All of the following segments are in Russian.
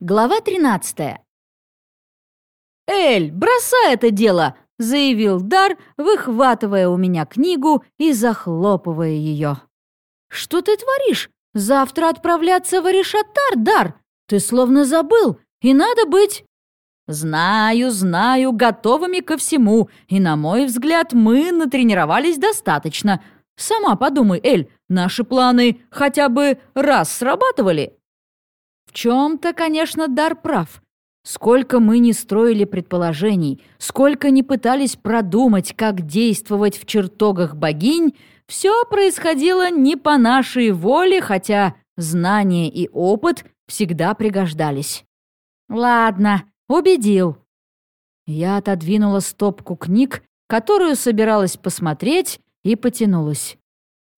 Глава 13. «Эль, бросай это дело!» — заявил Дар, выхватывая у меня книгу и захлопывая ее. «Что ты творишь? Завтра отправляться в Аришатар, Дар! Ты словно забыл, и надо быть...» «Знаю, знаю, готовыми ко всему, и, на мой взгляд, мы натренировались достаточно. Сама подумай, Эль, наши планы хотя бы раз срабатывали?» В чем-то, конечно, Дар прав. Сколько мы не строили предположений, сколько не пытались продумать, как действовать в чертогах богинь, все происходило не по нашей воле, хотя знания и опыт всегда пригождались. Ладно, убедил. Я отодвинула стопку книг, которую собиралась посмотреть, и потянулась.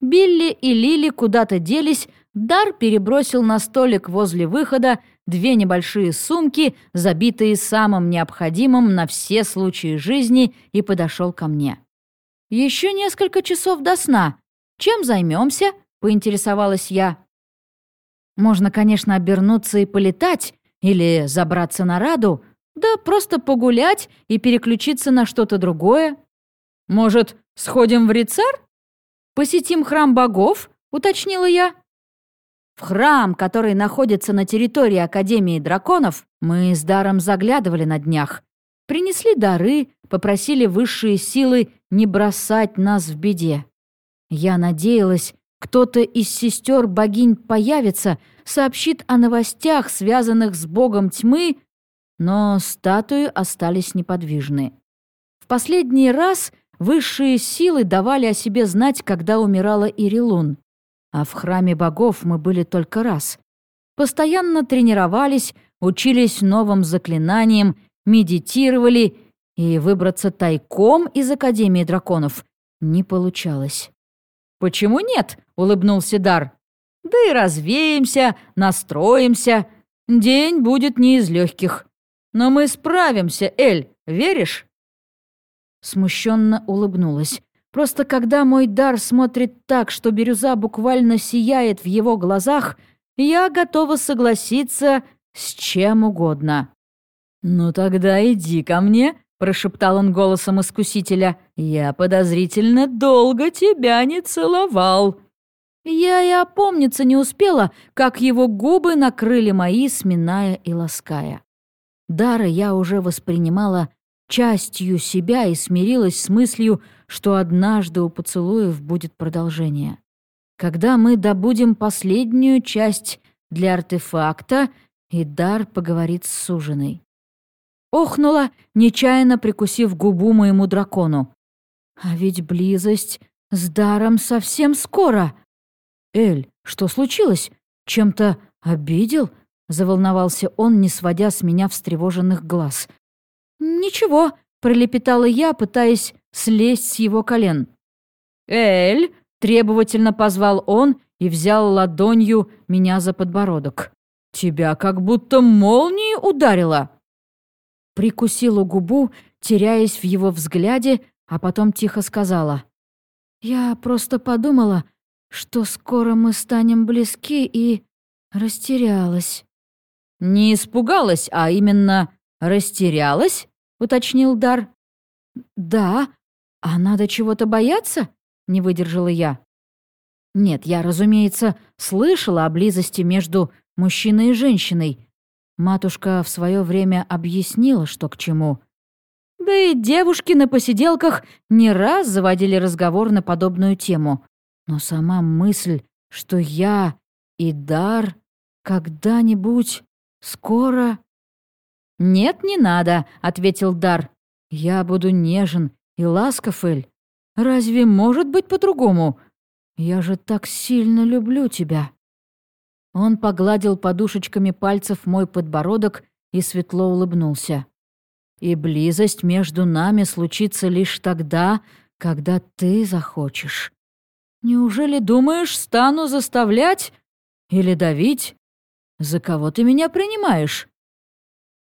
Билли и Лили куда-то делись, Дар перебросил на столик возле выхода две небольшие сумки, забитые самым необходимым на все случаи жизни, и подошел ко мне. «Еще несколько часов до сна. Чем займемся?» — поинтересовалась я. «Можно, конечно, обернуться и полетать, или забраться на Раду, да просто погулять и переключиться на что-то другое. Может, сходим в Рицар? Посетим храм богов?» — уточнила я. В храм, который находится на территории Академии драконов, мы с Даром заглядывали на днях. Принесли дары, попросили высшие силы не бросать нас в беде. Я надеялась, кто-то из сестер богинь появится, сообщит о новостях, связанных с богом тьмы, но статуи остались неподвижны. В последний раз высшие силы давали о себе знать, когда умирала Ирилун. А в храме богов мы были только раз. Постоянно тренировались, учились новым заклинаниям, медитировали, и выбраться тайком из Академии драконов не получалось. «Почему нет?» — улыбнулся Дар. «Да и развеемся, настроимся. День будет не из легких. Но мы справимся, Эль, веришь?» Смущенно улыбнулась. Просто когда мой дар смотрит так, что бирюза буквально сияет в его глазах, я готова согласиться с чем угодно. «Ну тогда иди ко мне», — прошептал он голосом искусителя. «Я подозрительно долго тебя не целовал». Я и опомниться не успела, как его губы накрыли мои, сминая и лаская. Дара я уже воспринимала частью себя и смирилась с мыслью, что однажды у поцелуев будет продолжение. Когда мы добудем последнюю часть для артефакта, и дар поговорит с суженой. Охнула, нечаянно прикусив губу моему дракону. А ведь близость с даром совсем скоро. «Эль, что случилось? Чем-то обидел?» — заволновался он, не сводя с меня встревоженных глаз. «Ничего», — пролепетала я, пытаясь слезть с его колен. «Эль!» — требовательно позвал он и взял ладонью меня за подбородок. «Тебя как будто молнией ударило!» Прикусила губу, теряясь в его взгляде, а потом тихо сказала. «Я просто подумала, что скоро мы станем близки и растерялась». «Не испугалась, а именно растерялась?» — уточнил Дар. «Да, а надо чего-то бояться?» — не выдержала я. Нет, я, разумеется, слышала о близости между мужчиной и женщиной. Матушка в свое время объяснила, что к чему. Да и девушки на посиделках не раз заводили разговор на подобную тему. Но сама мысль, что я и Дар когда-нибудь скоро... «Нет, не надо», — ответил Дар. «Я буду нежен и ласков, Эль. Разве может быть по-другому? Я же так сильно люблю тебя». Он погладил подушечками пальцев мой подбородок и светло улыбнулся. «И близость между нами случится лишь тогда, когда ты захочешь. Неужели думаешь, стану заставлять или давить? За кого ты меня принимаешь?»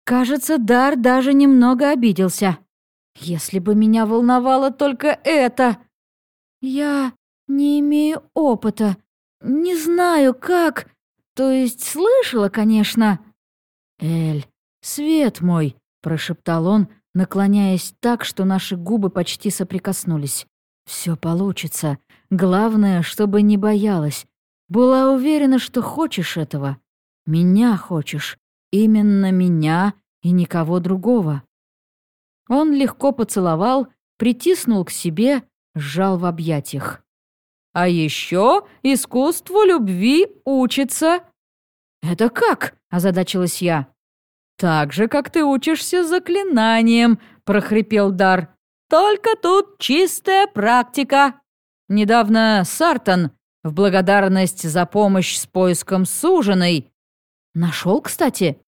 Кажется, Дар даже немного обиделся. Если бы меня волновало только это... Я не имею опыта, не знаю как, то есть слышала, конечно. «Эль, свет мой!» — прошептал он, наклоняясь так, что наши губы почти соприкоснулись. Все получится. Главное, чтобы не боялась. Была уверена, что хочешь этого. Меня хочешь. Именно меня и никого другого. Он легко поцеловал, притиснул к себе, сжал в объятиях. «А еще искусству любви учится». «Это как?» — озадачилась я. «Так же, как ты учишься заклинанием», — прохрипел Дар. «Только тут чистая практика. Недавно Сартон, в благодарность за помощь с поиском суженой...» «Нашел, кстати?»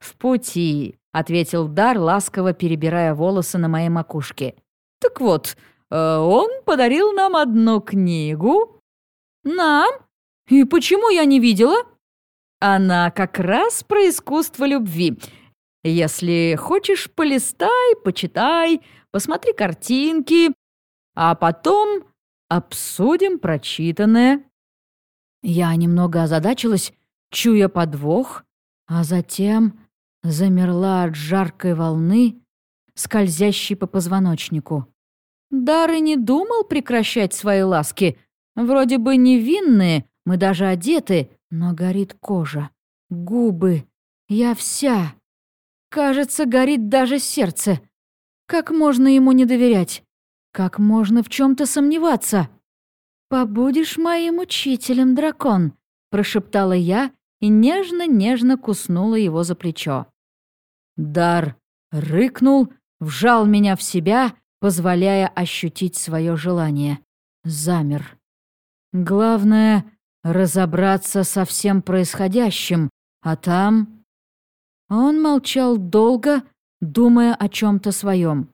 «В пути», — ответил Дар, ласково перебирая волосы на моей макушке. «Так вот, э, он подарил нам одну книгу». «Нам? И почему я не видела?» Она как раз про искусство любви. Если хочешь, полистай, почитай, посмотри картинки, а потом обсудим прочитанное». Я немного озадачилась, чуя подвох, а затем замерла от жаркой волны, скользящей по позвоночнику. Дар и не думал прекращать свои ласки. Вроде бы невинные, мы даже одеты, но горит кожа, губы, я вся. Кажется, горит даже сердце. Как можно ему не доверять? Как можно в чем-то сомневаться? «Побудешь моим учителем, дракон», — прошептала я и нежно-нежно куснула его за плечо. Дар рыкнул, вжал меня в себя, позволяя ощутить свое желание. Замер. Главное — разобраться со всем происходящим, а там... Он молчал долго, думая о чем-то своем.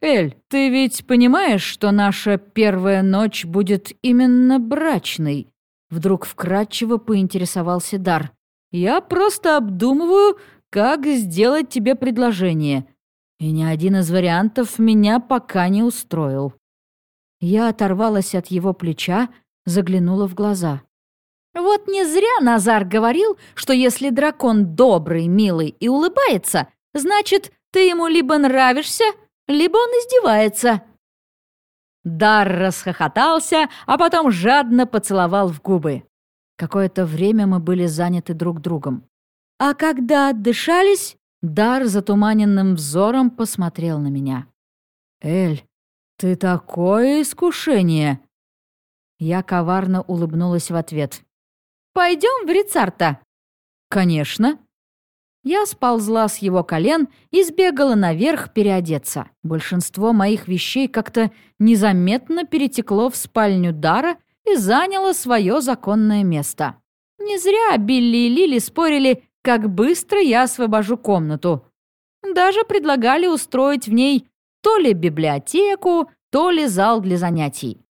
«Эль, ты ведь понимаешь, что наша первая ночь будет именно брачной?» Вдруг вкратчиво поинтересовался Дар. «Я просто обдумываю, как сделать тебе предложение. И ни один из вариантов меня пока не устроил». Я оторвалась от его плеча, заглянула в глаза. «Вот не зря Назар говорил, что если дракон добрый, милый и улыбается, значит, ты ему либо нравишься, либо он издевается». Дар расхохотался, а потом жадно поцеловал в губы. Какое-то время мы были заняты друг другом. А когда отдышались, Дар затуманенным взором посмотрел на меня. «Эль, ты такое искушение!» Я коварно улыбнулась в ответ. «Пойдем в Рицарта?» «Конечно», я сползла с его колен и сбегала наверх переодеться. Большинство моих вещей как-то незаметно перетекло в спальню Дара и заняло свое законное место. Не зря Билли и Лили спорили, как быстро я освобожу комнату. Даже предлагали устроить в ней то ли библиотеку, то ли зал для занятий.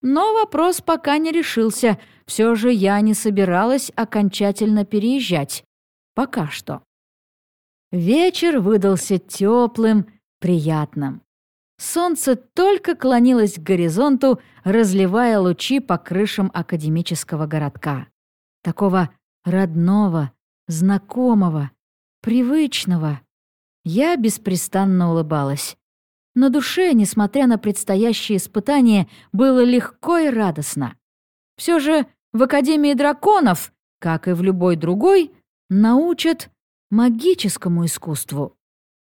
Но вопрос пока не решился. Все же я не собиралась окончательно переезжать. Пока что. Вечер выдался теплым, приятным. Солнце только клонилось к горизонту, разливая лучи по крышам академического городка. Такого родного, знакомого, привычного. Я беспрестанно улыбалась. На душе, несмотря на предстоящие испытания, было легко и радостно. Все же в Академии драконов, как и в любой другой, научат магическому искусству.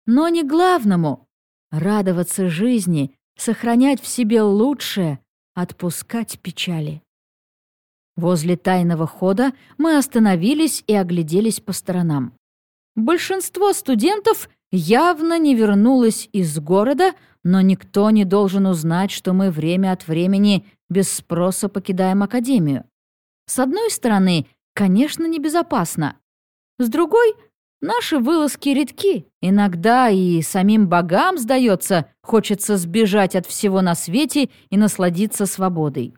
Но не главному — радоваться жизни, сохранять в себе лучшее, отпускать печали. Возле тайного хода мы остановились и огляделись по сторонам. Большинство студентов явно не вернулось из города, но никто не должен узнать, что мы время от времени без спроса покидаем академию. С одной стороны, конечно, небезопасно. С другой — Наши вылазки редки. Иногда и самим богам, сдается, хочется сбежать от всего на свете и насладиться свободой.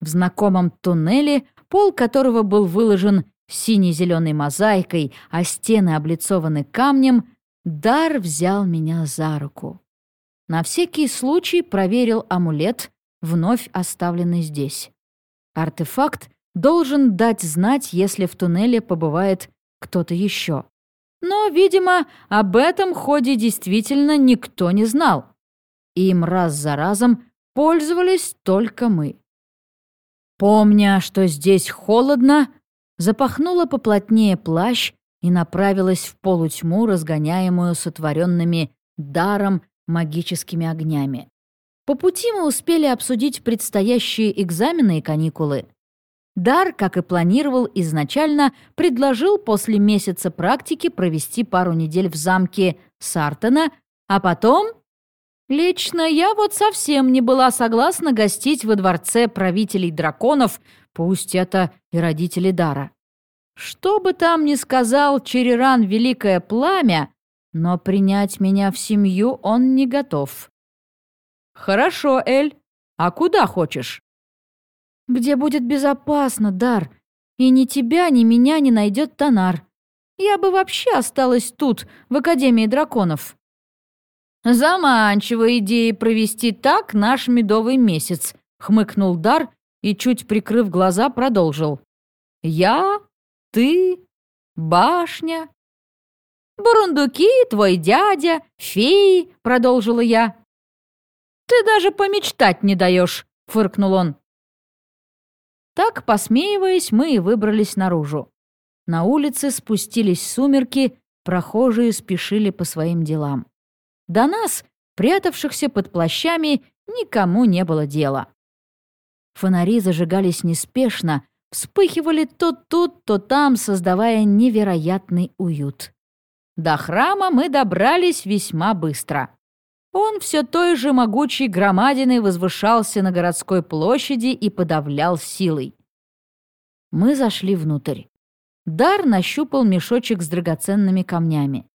В знакомом туннеле, пол которого был выложен сине-зеленой мозаикой, а стены облицованы камнем, Дар взял меня за руку. На всякий случай проверил амулет, вновь оставленный здесь. Артефакт должен дать знать, если в туннеле побывает кто-то еще. Но, видимо, об этом ходе действительно никто не знал. Им раз за разом пользовались только мы. Помня, что здесь холодно, запахнула поплотнее плащ и направилась в полутьму, разгоняемую сотворенными даром магическими огнями. По пути мы успели обсудить предстоящие экзамены и каникулы. Дар, как и планировал изначально, предложил после месяца практики провести пару недель в замке Сартона, а потом... Лично я вот совсем не была согласна гостить во дворце правителей драконов, пусть это и родители Дара. Что бы там ни сказал Череран Великое Пламя, но принять меня в семью он не готов. «Хорошо, Эль. А куда хочешь?» «Где будет безопасно, Дар, и ни тебя, ни меня не найдет Тонар. Я бы вообще осталась тут, в Академии драконов». «Заманчивая идея провести так наш медовый месяц», — хмыкнул Дар и, чуть прикрыв глаза, продолжил. «Я, ты, башня». «Бурундуки, твой дядя, феи», — продолжила я. «Ты даже помечтать не даешь», — фыркнул он. Так, посмеиваясь, мы и выбрались наружу. На улице спустились сумерки, прохожие спешили по своим делам. До нас, прятавшихся под плащами, никому не было дела. Фонари зажигались неспешно, вспыхивали то тут, то там, создавая невероятный уют. До храма мы добрались весьма быстро. Он все той же могучей громадиной возвышался на городской площади и подавлял силой. Мы зашли внутрь. Дар нащупал мешочек с драгоценными камнями.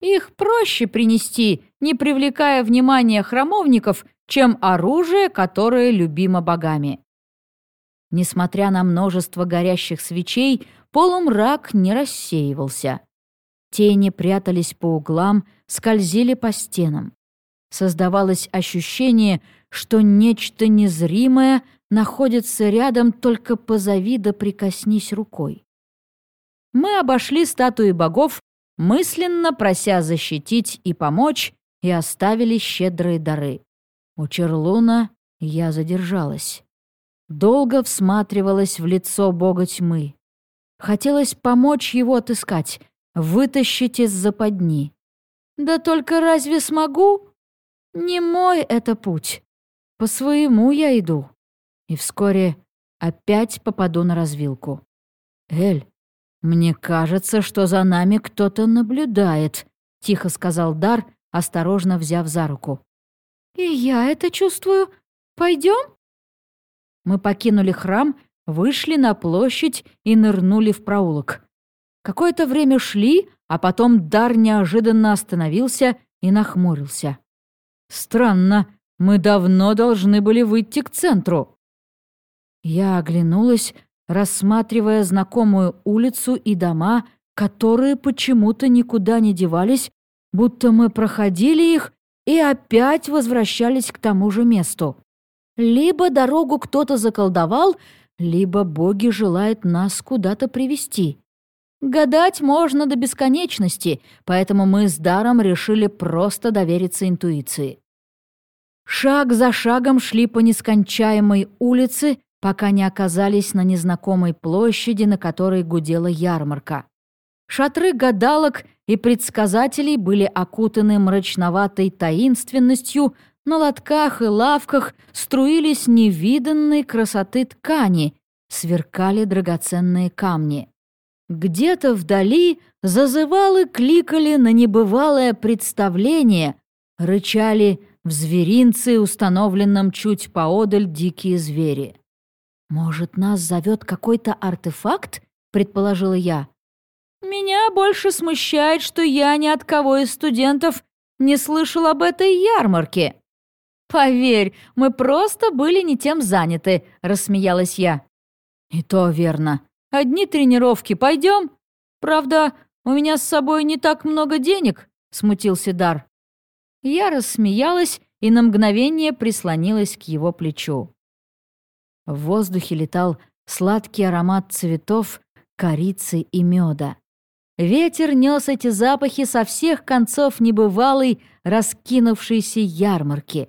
Их проще принести, не привлекая внимания храмовников, чем оружие, которое любимо богами. Несмотря на множество горящих свечей, полумрак не рассеивался. Тени прятались по углам, скользили по стенам. Создавалось ощущение, что нечто незримое находится рядом, только позови да прикоснись рукой. Мы обошли статуи богов, мысленно прося защитить и помочь, и оставили щедрые дары. У Черлуна я задержалась. Долго всматривалась в лицо бога тьмы. Хотелось помочь его отыскать, вытащить из западни. Да только разве смогу? Не мой это путь. По своему я иду. И вскоре опять попаду на развилку. Эль, «Мне кажется, что за нами кто-то наблюдает», — тихо сказал Дар, осторожно взяв за руку. «И я это чувствую. Пойдем?» Мы покинули храм, вышли на площадь и нырнули в проулок. Какое-то время шли, а потом Дар неожиданно остановился и нахмурился. «Странно, мы давно должны были выйти к центру». Я оглянулась, рассматривая знакомую улицу и дома, которые почему-то никуда не девались, будто мы проходили их и опять возвращались к тому же месту. Либо дорогу кто-то заколдовал, либо боги желают нас куда-то привести. Гадать можно до бесконечности, поэтому мы с Даром решили просто довериться интуиции. Шаг за шагом шли по нескончаемой улице, пока не оказались на незнакомой площади, на которой гудела ярмарка. Шатры гадалок и предсказателей были окутаны мрачноватой таинственностью, на лотках и лавках струились невиданные красоты ткани, сверкали драгоценные камни. Где-то вдали зазывалы кликали на небывалое представление, рычали в зверинце, установленном чуть поодаль дикие звери. «Может, нас зовет какой-то артефакт?» — предположила я. «Меня больше смущает, что я ни от кого из студентов не слышал об этой ярмарке». «Поверь, мы просто были не тем заняты», — рассмеялась я. «И то верно. Одни тренировки пойдем? Правда, у меня с собой не так много денег», — смутился Дар. Я рассмеялась и на мгновение прислонилась к его плечу. В воздухе летал сладкий аромат цветов, корицы и меда. Ветер нес эти запахи со всех концов небывалой, раскинувшейся ярмарки.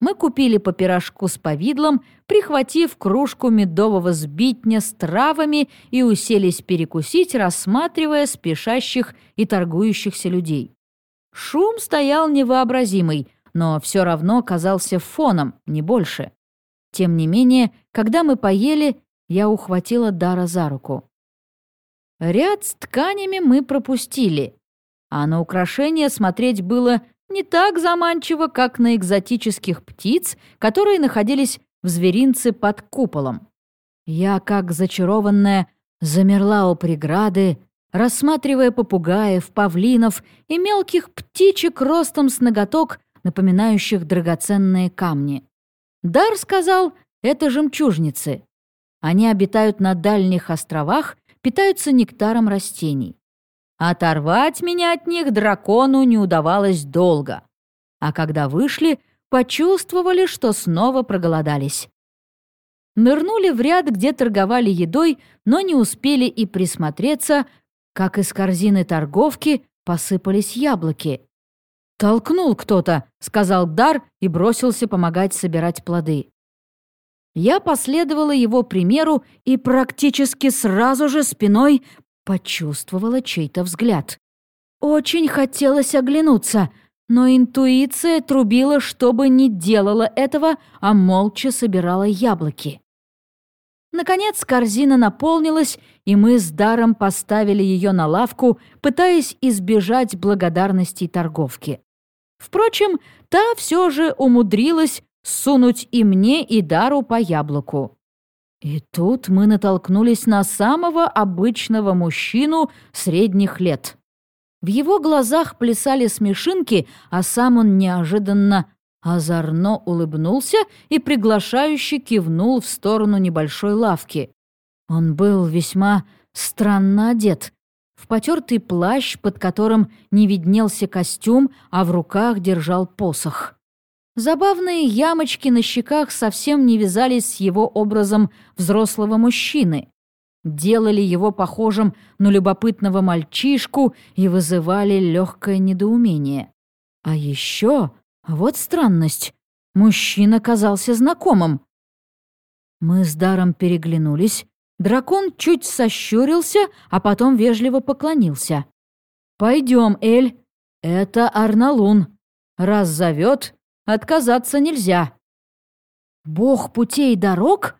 Мы купили по пирожку с повидлом, прихватив кружку медового сбитня с травами и уселись перекусить, рассматривая спешащих и торгующихся людей. Шум стоял невообразимый, но все равно казался фоном, не больше. Тем не менее, когда мы поели, я ухватила Дара за руку. Ряд с тканями мы пропустили, а на украшения смотреть было не так заманчиво, как на экзотических птиц, которые находились в зверинце под куполом. Я, как зачарованная, замерла у преграды, рассматривая попугаев, павлинов и мелких птичек ростом с ноготок, напоминающих драгоценные камни. Дар сказал, это жемчужницы. Они обитают на дальних островах питаются нектаром растений. Оторвать меня от них дракону не удавалось долго. А когда вышли, почувствовали, что снова проголодались. Нырнули в ряд, где торговали едой, но не успели и присмотреться, как из корзины торговки посыпались яблоки. «Толкнул кто-то», — сказал Дар и бросился помогать собирать плоды. Я последовала его примеру и практически сразу же спиной почувствовала чей-то взгляд. Очень хотелось оглянуться, но интуиция трубила, чтобы не делала этого, а молча собирала яблоки. Наконец корзина наполнилась, и мы с даром поставили ее на лавку, пытаясь избежать благодарностей торговки. Впрочем, та все же умудрилась сунуть и мне, и Дару по яблоку. И тут мы натолкнулись на самого обычного мужчину средних лет. В его глазах плясали смешинки, а сам он неожиданно озорно улыбнулся и приглашающе кивнул в сторону небольшой лавки. Он был весьма странно одет. В потертый плащ, под которым не виднелся костюм, а в руках держал посох. Забавные ямочки на щеках совсем не вязались с его образом взрослого мужчины. Делали его похожим на любопытного мальчишку и вызывали легкое недоумение. А еще, вот странность, мужчина казался знакомым. Мы с Даром переглянулись. Дракон чуть сощурился, а потом вежливо поклонился. «Пойдем, Эль. Это Арналун. Раз зовет, Отказаться нельзя. Бог путей и дорог?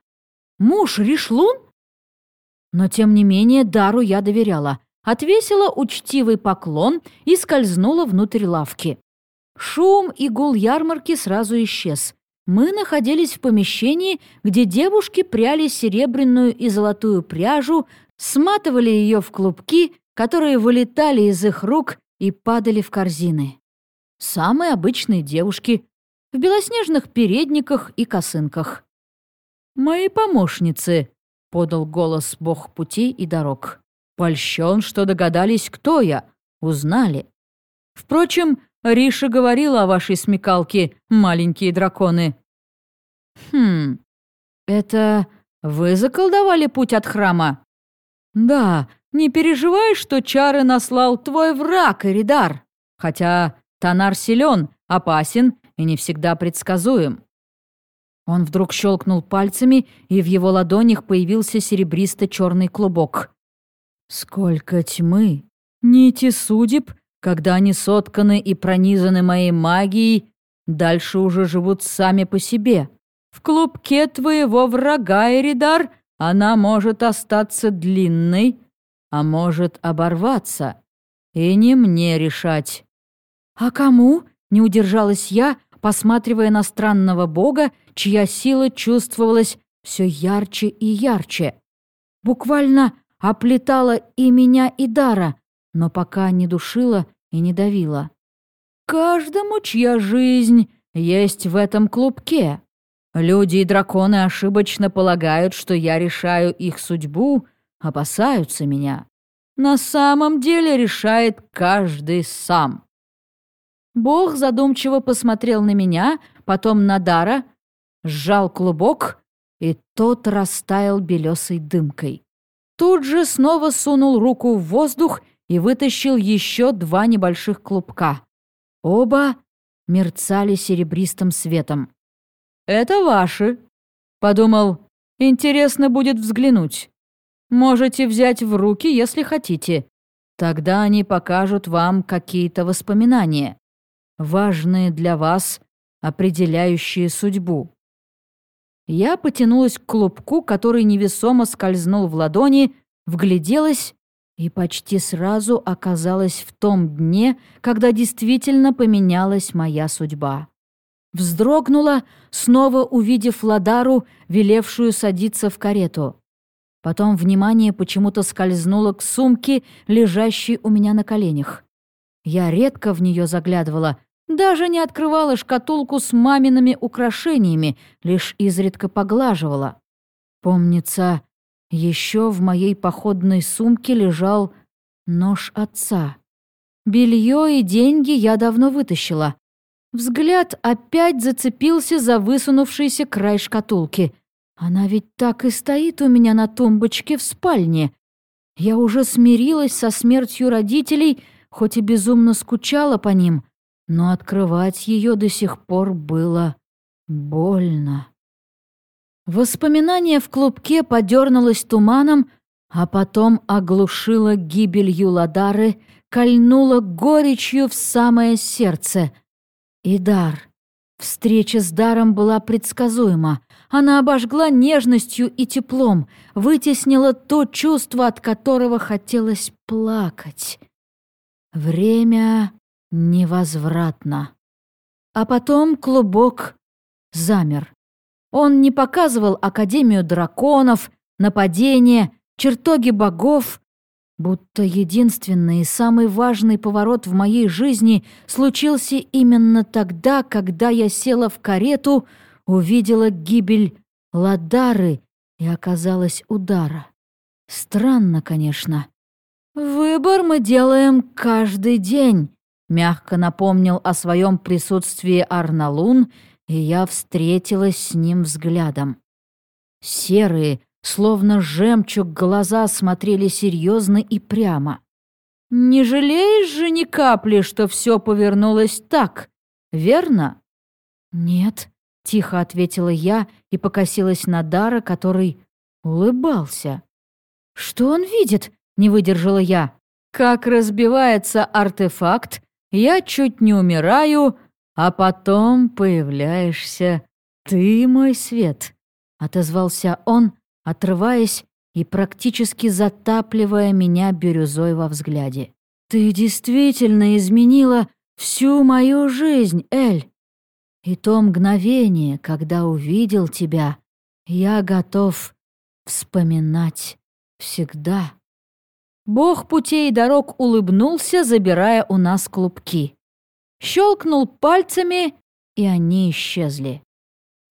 Муж Ришлун? Но тем не менее Дару я доверяла. Отвесила учтивый поклон и скользнула внутрь лавки. Шум и гул ярмарки сразу исчез. Мы находились в помещении, где девушки пряли серебряную и золотую пряжу, сматывали ее в клубки, которые вылетали из их рук и падали в корзины. Самые обычные девушки, в белоснежных передниках и косынках. «Мои помощницы», — подал голос бог путей и дорог. «Польщен, что догадались, кто я. Узнали. Впрочем, Риша говорила о вашей смекалке, маленькие драконы». «Хм, это вы заколдовали путь от храма?» «Да, не переживай, что чары наслал твой враг, Эридар. Хотя Танар силен, опасен и не всегда предсказуем». Он вдруг щелкнул пальцами, и в его ладонях появился серебристо-черный клубок. «Сколько тьмы! Нити судеб, когда они сотканы и пронизаны моей магией, дальше уже живут сами по себе. В клубке твоего врага, Эридар, она может остаться длинной, а может оборваться. И не мне решать». «А кому?» — не удержалась я, посматривая на странного бога, чья сила чувствовалась все ярче и ярче. Буквально оплетала и меня, и Дара, но пока не душила и не давила. «Каждому, чья жизнь есть в этом клубке. Люди и драконы ошибочно полагают, что я решаю их судьбу, опасаются меня. На самом деле решает каждый сам. Бог задумчиво посмотрел на меня, потом на Дара, сжал клубок, и тот растаял белесой дымкой. Тут же снова сунул руку в воздух, и вытащил еще два небольших клубка. Оба мерцали серебристым светом. «Это ваши», — подумал, — «интересно будет взглянуть. Можете взять в руки, если хотите. Тогда они покажут вам какие-то воспоминания, важные для вас, определяющие судьбу». Я потянулась к клубку, который невесомо скользнул в ладони, вгляделась и почти сразу оказалась в том дне, когда действительно поменялась моя судьба. Вздрогнула, снова увидев Ладару, велевшую садиться в карету. Потом внимание почему-то скользнуло к сумке, лежащей у меня на коленях. Я редко в нее заглядывала, даже не открывала шкатулку с мамиными украшениями, лишь изредка поглаживала. Помнится, еще в моей походной сумке лежал нож отца. Белье и деньги я давно вытащила. Взгляд опять зацепился за высунувшийся край шкатулки. Она ведь так и стоит у меня на тумбочке в спальне. Я уже смирилась со смертью родителей, хоть и безумно скучала по ним, но открывать ее до сих пор было больно. Воспоминание в клубке подернулось туманом, а потом оглушило гибелью Ладары, кольнуло горечью в самое сердце. И дар. Встреча с даром была предсказуема. Она обожгла нежностью и теплом, вытеснила то чувство, от которого хотелось плакать. Время невозвратно. А потом клубок замер. Он не показывал Академию драконов, нападение, чертоги богов, будто единственный и самый важный поворот в моей жизни случился именно тогда, когда я села в карету, увидела гибель Ладары и оказалась удара. Странно, конечно. «Выбор мы делаем каждый день», — мягко напомнил о своем присутствии Арналун — и я встретилась с ним взглядом. Серые, словно жемчуг, глаза смотрели серьезно и прямо. «Не жалеешь же ни капли, что все повернулось так, верно?» «Нет», — тихо ответила я и покосилась на Дара, который улыбался. «Что он видит?» — не выдержала я. «Как разбивается артефакт, я чуть не умираю, а потом появляешься ты, мой свет», — отозвался он, отрываясь и практически затапливая меня бирюзой во взгляде. «Ты действительно изменила всю мою жизнь, Эль. И то мгновение, когда увидел тебя, я готов вспоминать всегда». Бог путей и дорог улыбнулся, забирая у нас клубки щелкнул пальцами, и они исчезли.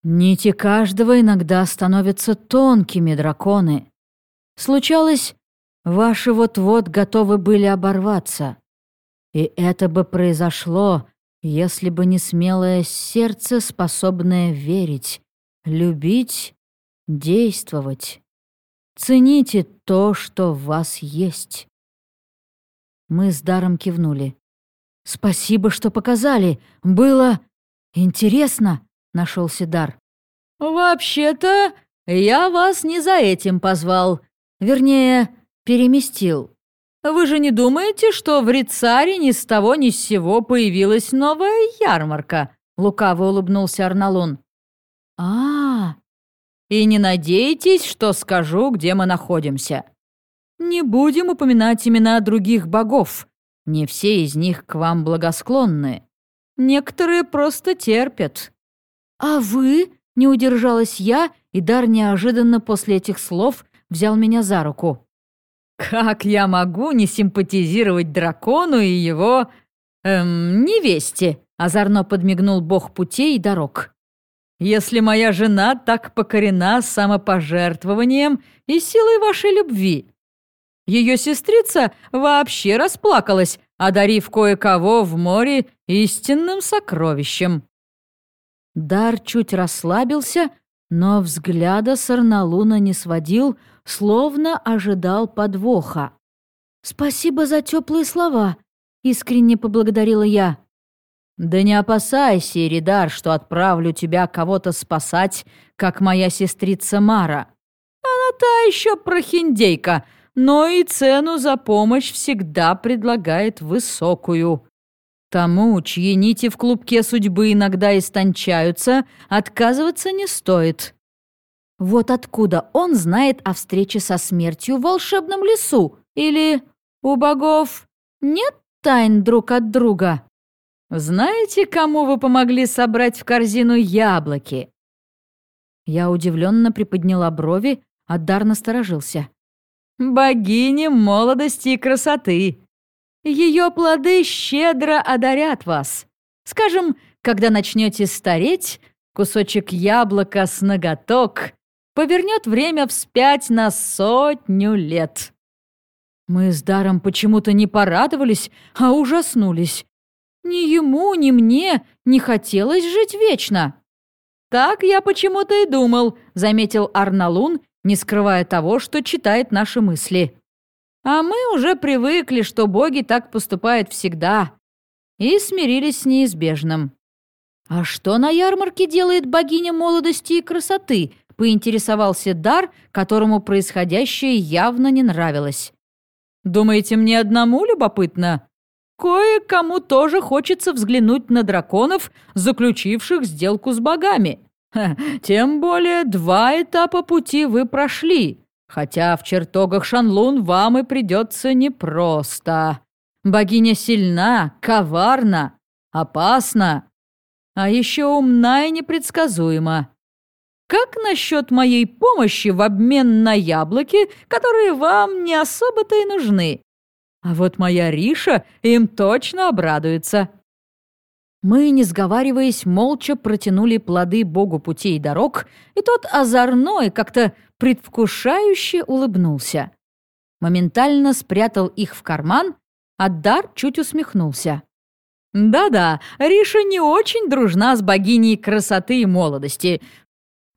Нити каждого иногда становятся тонкими, драконы. Случалось, ваши вот-вот готовы были оборваться. И это бы произошло, если бы не смелое сердце, способное верить, любить, действовать. Цените то, что в вас есть. Мы с Даром кивнули. «Спасибо, что показали. Было интересно», — нашелся дар. «Вообще-то я вас не за этим позвал. Вернее, переместил. Вы же не думаете, что в Рицаре ни с того ни с сего появилась новая ярмарка?» — лукаво улыбнулся Арналун. а, -а, -а. И не надейтесь, что скажу, где мы находимся. Не будем упоминать имена других богов. Не все из них к вам благосклонны. Некоторые просто терпят». «А вы?» — не удержалась я, и Дар неожиданно после этих слов взял меня за руку. «Как я могу не симпатизировать дракону и его... эм, невесте?» — озорно подмигнул бог путей и дорог. «Если моя жена так покорена самопожертвованием и силой вашей любви, ее сестрица вообще расплакалась, одарив кое-кого в море истинным сокровищем. Дар чуть расслабился, но взгляда Сарналуна не сводил, словно ожидал подвоха. «Спасибо за теплые слова», — искренне поблагодарила я. «Да не опасайся, Иридар, что отправлю тебя кого-то спасать, как моя сестрица Мара. Она та еще прохиндейка, но и цену за помощь всегда предлагает высокую. Тому, чьи нити в клубке судьбы иногда истончаются, отказываться не стоит». Вот откуда он знает о встрече со смертью в волшебном лесу? Или у богов нет тайн друг от друга? Знаете, кому вы помогли собрать в корзину яблоки? Я удивленно приподняла брови, а Дар насторожился. Богини молодости и красоты. Ее плоды щедро одарят вас. Скажем, когда начнете стареть, кусочек яблока с ноготок повернет время вспять на сотню лет. Мы с Даром почему-то не порадовались, а ужаснулись. Ни ему, ни мне не хотелось жить вечно. «Так я почему-то и думал», — заметил Арналун, не скрывая того, что читает наши мысли. «А мы уже привыкли, что боги так поступают всегда, и смирились с неизбежным». «А что на ярмарке делает богиня молодости и красоты?» — поинтересовался Дар, которому происходящее явно не нравилось. «Думаете, мне одному любопытно?» Кое-кому тоже хочется взглянуть на драконов, заключивших сделку с богами. Тем более два этапа пути вы прошли, хотя в чертогах Шанлун вам и придется непросто. Богиня сильна, коварна, опасна, а еще умна и непредсказуема. Как насчет моей помощи в обмен на яблоки, которые вам не особо-то и нужны? А вот моя Риша им точно обрадуется. Мы, не сговариваясь, молча протянули плоды богу путей и дорог, и тот озорно и как-то предвкушающе улыбнулся. Моментально спрятал их в карман, а Дар чуть усмехнулся. «Да-да, Риша не очень дружна с богиней красоты и молодости.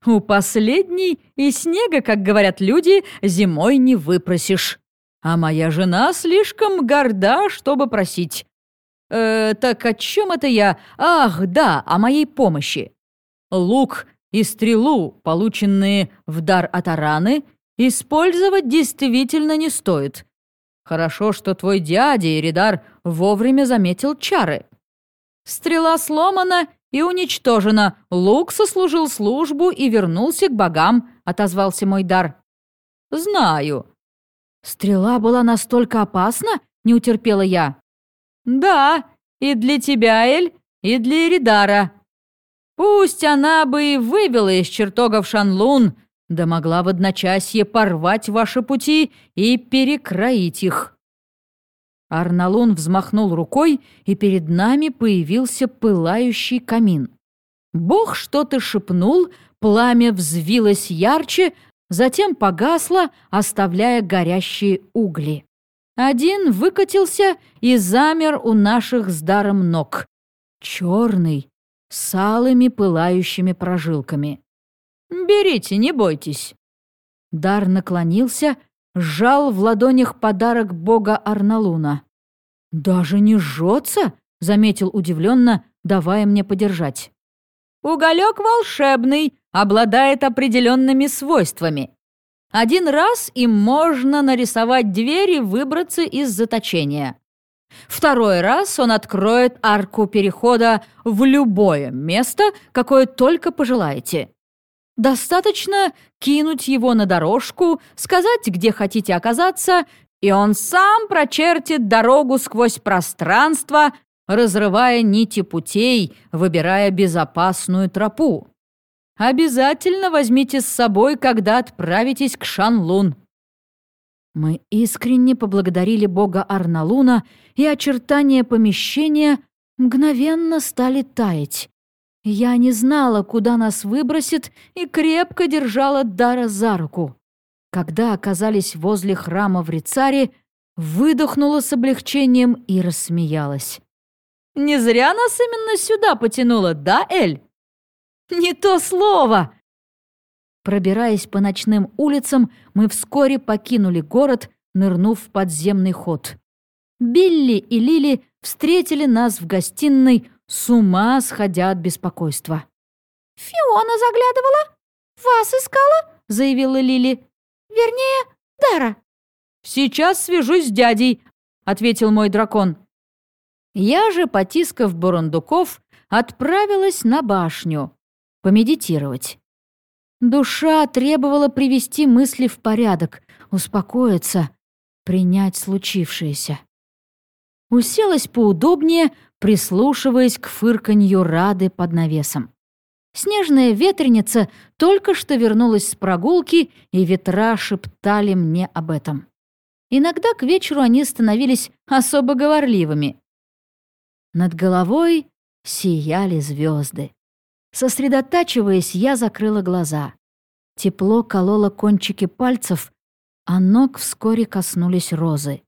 У последней и снега, как говорят люди, зимой не выпросишь». А моя жена слишком горда, чтобы просить. Э, так о чем это я? Ах, да, о моей помощи. Лук и стрелу, полученные в дар от Араны, использовать действительно не стоит. Хорошо, что твой дядя Иридар вовремя заметил чары. Стрела сломана и уничтожена. Лук сослужил службу и вернулся к богам, отозвался мой дар. Знаю, «Стрела была настолько опасна?» — не утерпела я. «Да, и для тебя, Эль, и для Эридара. Пусть она бы и вывела из чертогов Шанлун, да могла в одночасье порвать ваши пути и перекроить их». Арналун взмахнул рукой, и перед нами появился пылающий камин. Бог что-то шепнул, пламя взвилось ярче, затем погасла, оставляя горящие угли. Один выкатился и замер у наших с даром ног. Черный, с алыми пылающими прожилками. «Берите, не бойтесь». Дар наклонился, сжал в ладонях подарок бога Арналуна. «Даже не жжется?» — заметил удивленно, давая мне подержать. «Уголек волшебный, обладает определенными свойствами. Один раз им можно нарисовать дверь и выбраться из заточения. Второй раз он откроет арку перехода в любое место, какое только пожелаете. Достаточно кинуть его на дорожку, сказать, где хотите оказаться, и он сам прочертит дорогу сквозь пространство, разрывая нити путей, выбирая безопасную тропу. Обязательно возьмите с собой, когда отправитесь к Шанлун». Мы искренне поблагодарили бога Арналуна, и очертания помещения мгновенно стали таять. Я не знала, куда нас выбросит, и крепко держала Дара за руку. Когда оказались возле храма в Рицаре, выдохнула с облегчением и рассмеялась. «Не зря нас именно сюда потянуло, да, Эль?» «Не то слово!» Пробираясь по ночным улицам, мы вскоре покинули город, нырнув в подземный ход. Билли и Лили встретили нас в гостиной, с ума сходя от беспокойства. «Фиона заглядывала? Вас искала?» — заявила Лили. «Вернее, Дара». «Сейчас свяжусь с дядей», — ответил мой дракон. Я же, потискав бурундуков, отправилась на башню помедитировать. Душа требовала привести мысли в порядок, успокоиться, принять случившееся. Уселась поудобнее, прислушиваясь к фырканью Рады под навесом. Снежная ветреница только что вернулась с прогулки, и ветра шептали мне об этом. Иногда к вечеру они становились особо говорливыми. Над головой сияли звезды. Сосредотачиваясь, я закрыла глаза. Тепло кололо кончики пальцев, а ног вскоре коснулись розы.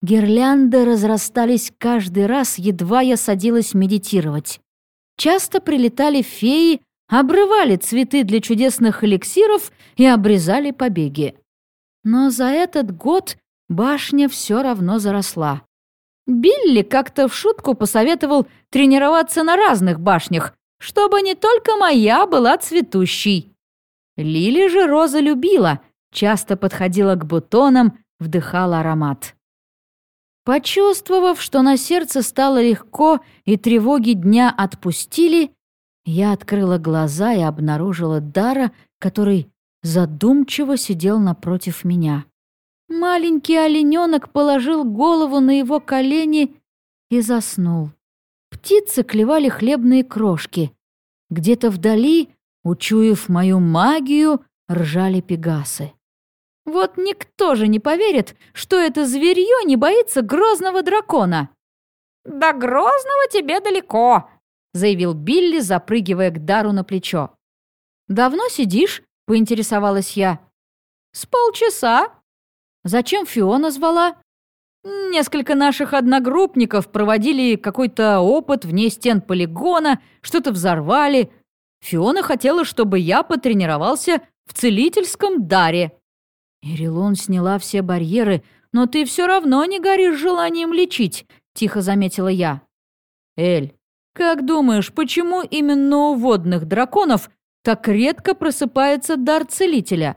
Гирлянды разрастались каждый раз, едва я садилась медитировать. Часто прилетали феи, обрывали цветы для чудесных эликсиров и обрезали побеги. Но за этот год башня все равно заросла. Билли как-то в шутку посоветовал тренироваться на разных башнях, чтобы не только моя была цветущей. Лили же Роза любила, часто подходила к бутонам, вдыхала аромат. Почувствовав, что на сердце стало легко и тревоги дня отпустили, я открыла глаза и обнаружила Дара, который задумчиво сидел напротив меня. Маленький олененок положил голову на его колени и заснул. Птицы клевали хлебные крошки. Где-то вдали, учуяв мою магию, ржали пегасы. Вот никто же не поверит, что это зверье не боится грозного дракона. «До грозного тебе далеко», — заявил Билли, запрыгивая к Дару на плечо. «Давно сидишь?» — поинтересовалась я. «С полчаса». «Зачем Фиона звала?» Несколько наших одногруппников проводили какой-то опыт вне стен полигона, что-то взорвали. Фиона хотела, чтобы я потренировался в целительском даре. «Ирилон сняла все барьеры, но ты все равно не горишь желанием лечить», — тихо заметила я. «Эль, как думаешь, почему именно у водных драконов так редко просыпается дар целителя?»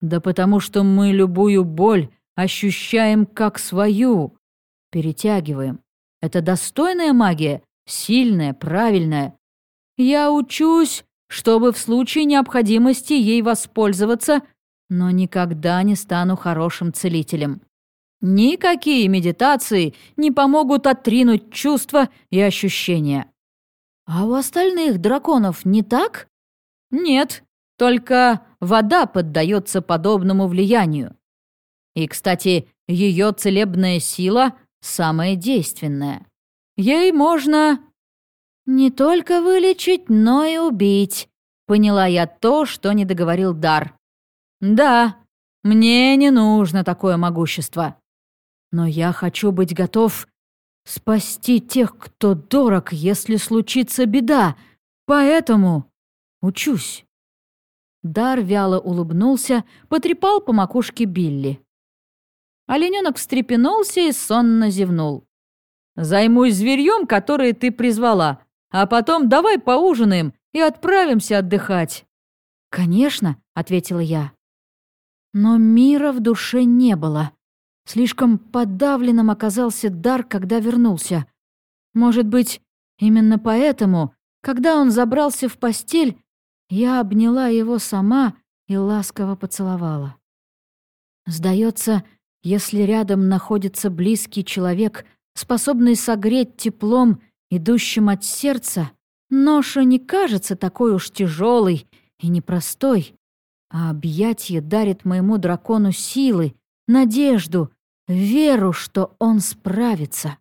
«Да потому что мы любую боль ощущаем как свою. Перетягиваем. Это достойная магия, сильная, правильная. Я учусь, чтобы в случае необходимости ей воспользоваться, но никогда не стану хорошим целителем. Никакие медитации не помогут отринуть чувства и ощущения. А у остальных драконов не так? Нет, только вода поддается подобному влиянию. И, кстати, ее целебная сила самая действенная. Ей можно не только вылечить, но и убить. Поняла я то, что не договорил Дар. Да, мне не нужно такое могущество. Но я хочу быть готов спасти тех, кто дорог, если случится беда. Поэтому учусь. Дар вяло улыбнулся, потрепал по макушке Билли. Олененок встрепенулся и сонно зевнул. «Займусь зверьем, которое ты призвала, а потом давай поужинаем и отправимся отдыхать». «Конечно», — ответила я. Но мира в душе не было. Слишком подавленным оказался дар, когда вернулся. Может быть, именно поэтому, когда он забрался в постель, я обняла его сама и ласково поцеловала. Сдается, если рядом находится близкий человек, способный согреть теплом, идущим от сердца, ноша не кажется такой уж тяжелой и непростой, а объятие дарит моему дракону силы, надежду, веру, что он справится.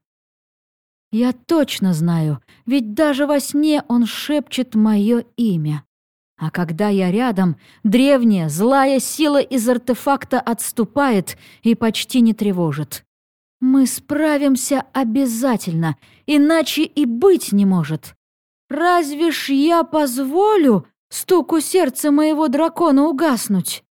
Я точно знаю, ведь даже во сне он шепчет мое имя. А когда я рядом, древняя, злая сила из артефакта отступает и почти не тревожит. Мы справимся обязательно, иначе и быть не может. Разве ж я позволю стуку сердца моего дракона угаснуть?